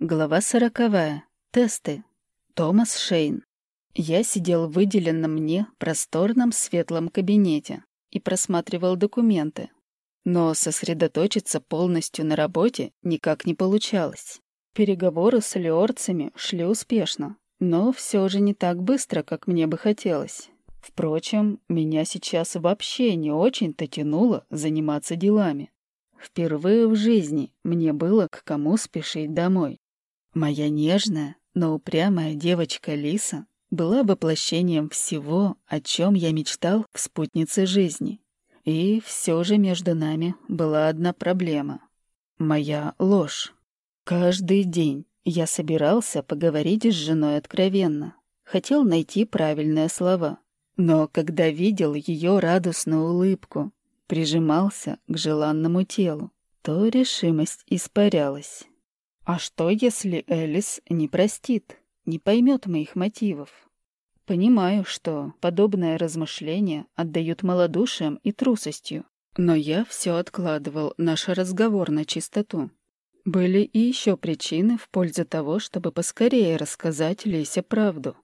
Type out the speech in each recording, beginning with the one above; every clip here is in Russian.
Глава сороковая. Тесты. Томас Шейн. Я сидел в выделенном мне просторном светлом кабинете и просматривал документы. Но сосредоточиться полностью на работе никак не получалось. Переговоры с леорцами шли успешно, но все же не так быстро, как мне бы хотелось. Впрочем, меня сейчас вообще не очень-то тянуло заниматься делами. Впервые в жизни мне было к кому спешить домой. Моя нежная, но упрямая девочка Лиса была воплощением всего, о чем я мечтал в спутнице жизни. И все же между нами была одна проблема. Моя ложь. Каждый день я собирался поговорить с женой откровенно. Хотел найти правильные слова. Но когда видел ее радостную улыбку, прижимался к желанному телу, то решимость испарялась. А что, если Элис не простит, не поймет моих мотивов? Понимаю, что подобное размышление отдают малодушием и трусостью, но я все откладывал наш разговор на чистоту. Были и еще причины в пользу того, чтобы поскорее рассказать Лесе правду.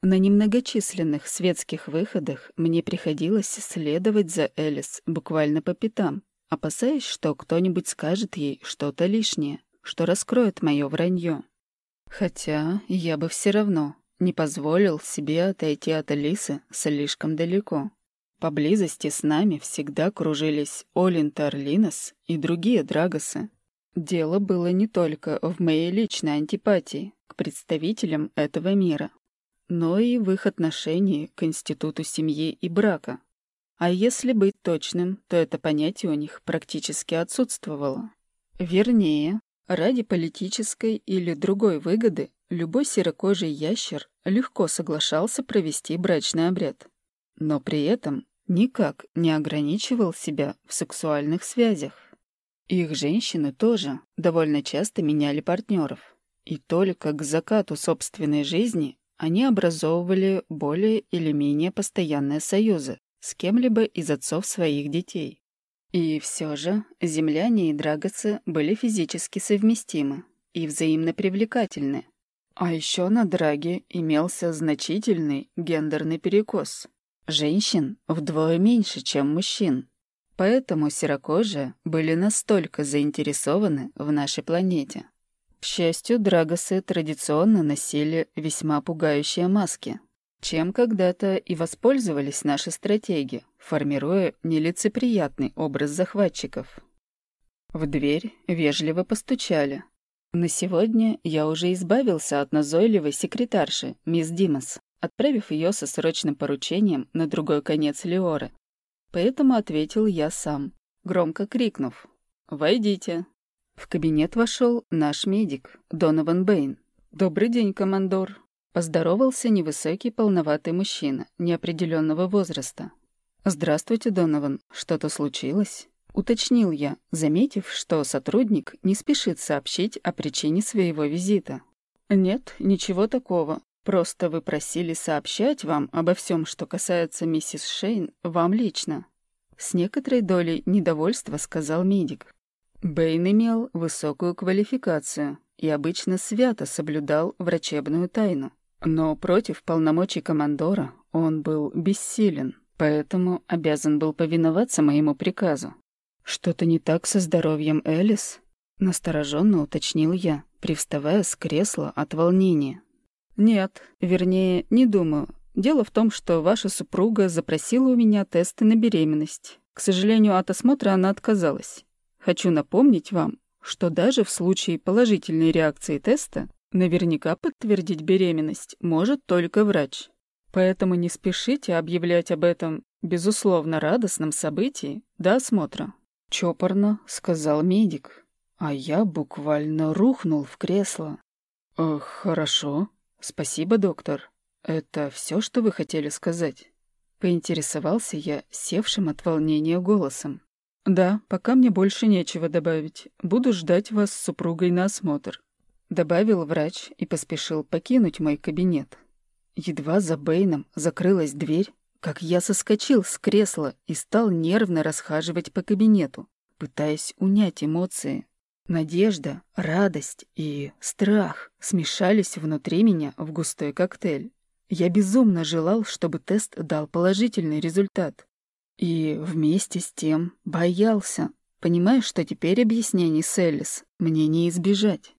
На немногочисленных светских выходах мне приходилось следовать за Элис буквально по пятам, опасаясь, что кто-нибудь скажет ей что-то лишнее что раскроет мое вранье. Хотя я бы все равно не позволил себе отойти от Алисы слишком далеко. Поблизости с нами всегда кружились Олин Тарлинос и другие Драгосы. Дело было не только в моей личной антипатии к представителям этого мира, но и в их отношении к институту семьи и брака. А если быть точным, то это понятие у них практически отсутствовало. Вернее, Ради политической или другой выгоды любой серокожий ящер легко соглашался провести брачный обряд. Но при этом никак не ограничивал себя в сексуальных связях. Их женщины тоже довольно часто меняли партнеров. И только к закату собственной жизни они образовывали более или менее постоянные союзы с кем-либо из отцов своих детей. И все же земляне и драгоцы были физически совместимы и взаимно привлекательны. А еще на драге имелся значительный гендерный перекос. Женщин вдвое меньше, чем мужчин. Поэтому серокожие были настолько заинтересованы в нашей планете. К счастью, драгосы традиционно носили весьма пугающие маски, чем когда-то и воспользовались наши стратеги, формируя нелицеприятный образ захватчиков. В дверь вежливо постучали. На сегодня я уже избавился от назойливой секретарши, мисс Димас, отправив ее со срочным поручением на другой конец Леоры. Поэтому ответил я сам, громко крикнув «Войдите». В кабинет вошел наш медик, Донован Бэйн. «Добрый день, командор», Поздоровался невысокий полноватый мужчина неопределенного возраста. «Здравствуйте, Донован. Что-то случилось?» Уточнил я, заметив, что сотрудник не спешит сообщить о причине своего визита. «Нет, ничего такого. Просто вы просили сообщать вам обо всем, что касается миссис Шейн, вам лично». С некоторой долей недовольства сказал медик. Бэйн имел высокую квалификацию и обычно свято соблюдал врачебную тайну. Но против полномочий командора он был бессилен, поэтому обязан был повиноваться моему приказу. «Что-то не так со здоровьем Элис?» — настороженно уточнил я, привставая с кресла от волнения. «Нет, вернее, не думаю. Дело в том, что ваша супруга запросила у меня тесты на беременность. К сожалению, от осмотра она отказалась. Хочу напомнить вам, что даже в случае положительной реакции теста Наверняка подтвердить беременность может только врач. Поэтому не спешите объявлять об этом, безусловно, радостном событии до осмотра. Чопорно сказал медик, а я буквально рухнул в кресло. «Э, «Хорошо. Спасибо, доктор. Это все, что вы хотели сказать?» Поинтересовался я севшим от волнения голосом. «Да, пока мне больше нечего добавить. Буду ждать вас с супругой на осмотр. Добавил врач и поспешил покинуть мой кабинет. Едва за Бэйном закрылась дверь, как я соскочил с кресла и стал нервно расхаживать по кабинету, пытаясь унять эмоции. Надежда, радость и страх смешались внутри меня в густой коктейль. Я безумно желал, чтобы тест дал положительный результат. И вместе с тем боялся, понимая, что теперь объяснений с Элис мне не избежать.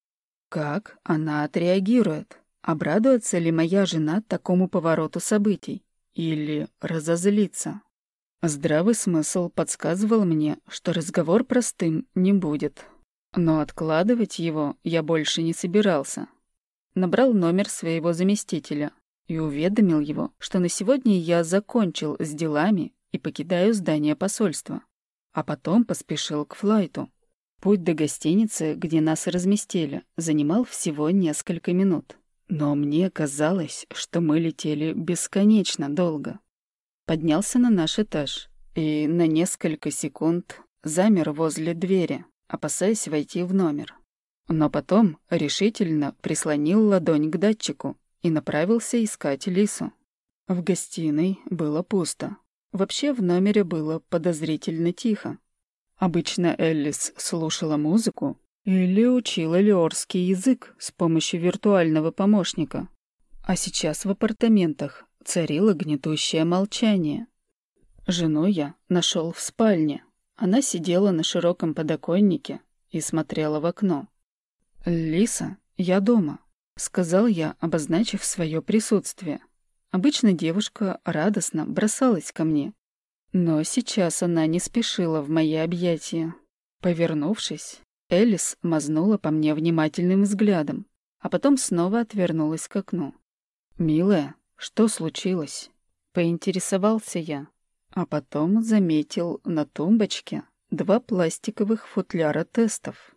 Как она отреагирует? Обрадуется ли моя жена такому повороту событий? Или разозлится? Здравый смысл подсказывал мне, что разговор простым не будет. Но откладывать его я больше не собирался. Набрал номер своего заместителя и уведомил его, что на сегодня я закончил с делами и покидаю здание посольства. А потом поспешил к флайту. Путь до гостиницы, где нас разместили, занимал всего несколько минут. Но мне казалось, что мы летели бесконечно долго. Поднялся на наш этаж и на несколько секунд замер возле двери, опасаясь войти в номер. Но потом решительно прислонил ладонь к датчику и направился искать Лису. В гостиной было пусто. Вообще в номере было подозрительно тихо. Обычно Эллис слушала музыку или учила леорский язык с помощью виртуального помощника. А сейчас в апартаментах Царило гнетущее молчание. Жену я нашел в спальне. Она сидела на широком подоконнике и смотрела в окно. «Лиса, я дома», — сказал я, обозначив свое присутствие. Обычно девушка радостно бросалась ко мне. Но сейчас она не спешила в мои объятия. Повернувшись, Элис мазнула по мне внимательным взглядом, а потом снова отвернулась к окну. «Милая, что случилось? Поинтересовался я, а потом заметил на тумбочке два пластиковых футляра тестов.